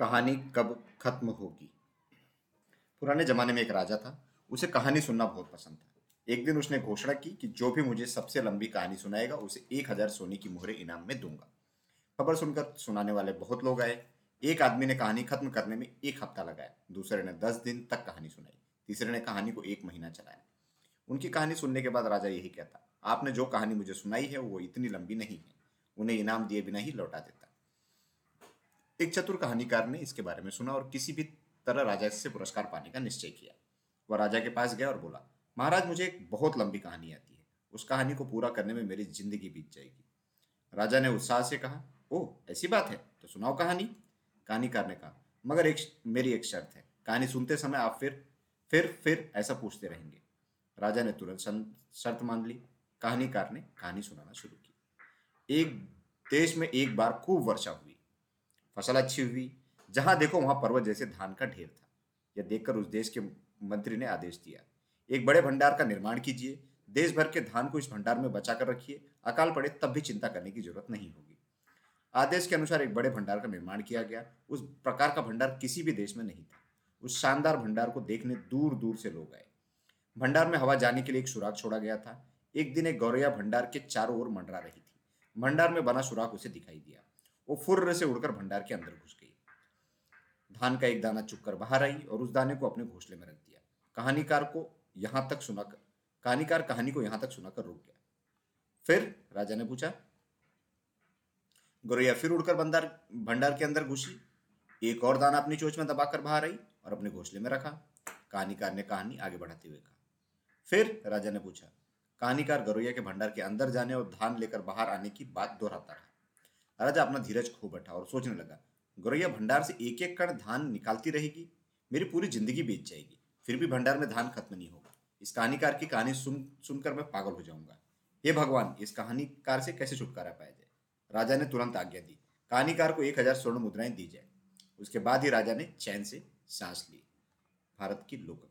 कहानी कब खत्म होगी? पुराने जमाने में एक राजा था, उसे कहानी सुनना बहुत पसंद था। एक दिन उसने घोषणा की कि जो भी मुझे सबसे लंबी कहानी सुनाएगा, उसे एक हज़ार सोने की मोहरे इनाम में दूँगा। खबर सुनकर सुनाने वाले बहुत लोग आए। एक आदमी ने कहानी खत्म करने में एक हफ़्ता लगाया। दूसरे ने दस दिन तक कहानी सुनाई। तीसरे ने कहानी को एक महीना चलाया। उनकी कहानी सुनने के बाद राजा यही कहता, आपने जो कहानी मुझे सुनाई है, वो इतनी लंबी नहीं है। उन्हें इनाम दिए बिना ही लौटा देता। एक चतुर कहानीकार ने इसके बारे में सुना और किसी भी तरह राजा से पुरस्कार पाने का निश्चय किया। वह राजा के पास गया और बोला, महाराज, मुझे एक बहुत लंबी कहानी आती है। उस कहानी को पूरा करने में मेरी ज़िंदगी बीत जाएगी। राजा ने उत्साह से कहा, ओह, ऐसी बात है? तो सुनाओ कहानी। कहानीकार ने कहा, मगर एक मेरी एक शर्त है। कहानी सुनते समय आप फिर फिर फिर ऐसा पूछते रहेंगे। राजा ने तुरंत शर्त मान ली। कहानीकार ने कहानी सुनाना शुरू की। एक देश में एक बार खूब वर्षा हुई। फ़सल अच्छी हुई। जहाँ देखो वहाँ पर्वत जैसे धान का ढेर था। यह देखकर उस देश के मंत्री ने आदेश दिया। एक बड़े भंडार का निर्माण कीजिए। देश भर के धान को इस भंडार में बचा कर रखिए। अकाल पड़े तब भी चिंता करने की ज़रूरत नहीं होगी। आदेश के अनुसार एक बड़े भंडार का निर्माण किया गया। उस प्रकार का भंडार किसी भी देश में नहीं था। उस शानदार भंडार को देखने दूर दूर से लोग आए। भंडार में हवा जाने के लिए एक सुराग छोड़ा गया था। एक दिन एक गौरैया भंडार के चारों ओर मंडरा रही थी। भंडार में बना सुराग उसे दिखाई दिया। वो फुर्र से उड़कर भंडार के अंदर घुस गई। धान का एक दाना चुपकर बाहर आई और उस दाने को अपने घोंसले में रख दिया। कहानीकार को यहाँ तक सुनाकर, कहानीकार कहानी को यहाँ तक सुनाकर रुक गया। फिर राजा ने पूछा, गौरैया, फिर उड़कर भंडार भंडार के अंदर घुसी। एक और दाना अपनी चोच में दबाकर बाहर आई और अपने घोंसले में रखा। कहानीकार ने कहानी आगे बढ़ाते हुए कहा। फिर राजा ने पूछा, कहानीकार गौरैया के भंडार के अंदर जाने और धान लेकर बाहर आने की बात दोहराता रहा? राजा अपना धीरज खो बैठा और सोचने लगा, गौरैया, भंडार से एक एक कण धान निकालती रहेगी, मेरी पूरी ज़िंदगी बीत जाएगी, फिर भी भंडार में धान खत्म नहीं होगा। इस कहानीकार की कहानी सुन, सुनकर मैं पागल हो जाऊँगा। हे भगवान, इस कहानीकार से कैसे छुटकारा पाया जाए? राजा ने तुरंत आज्ञा दी, कहानीकार को एक हज़ार स्वर्ण मुद्राएँ दी जाए। उसके बाद ही राजा ने चैन से सांस ली। भारत की लोक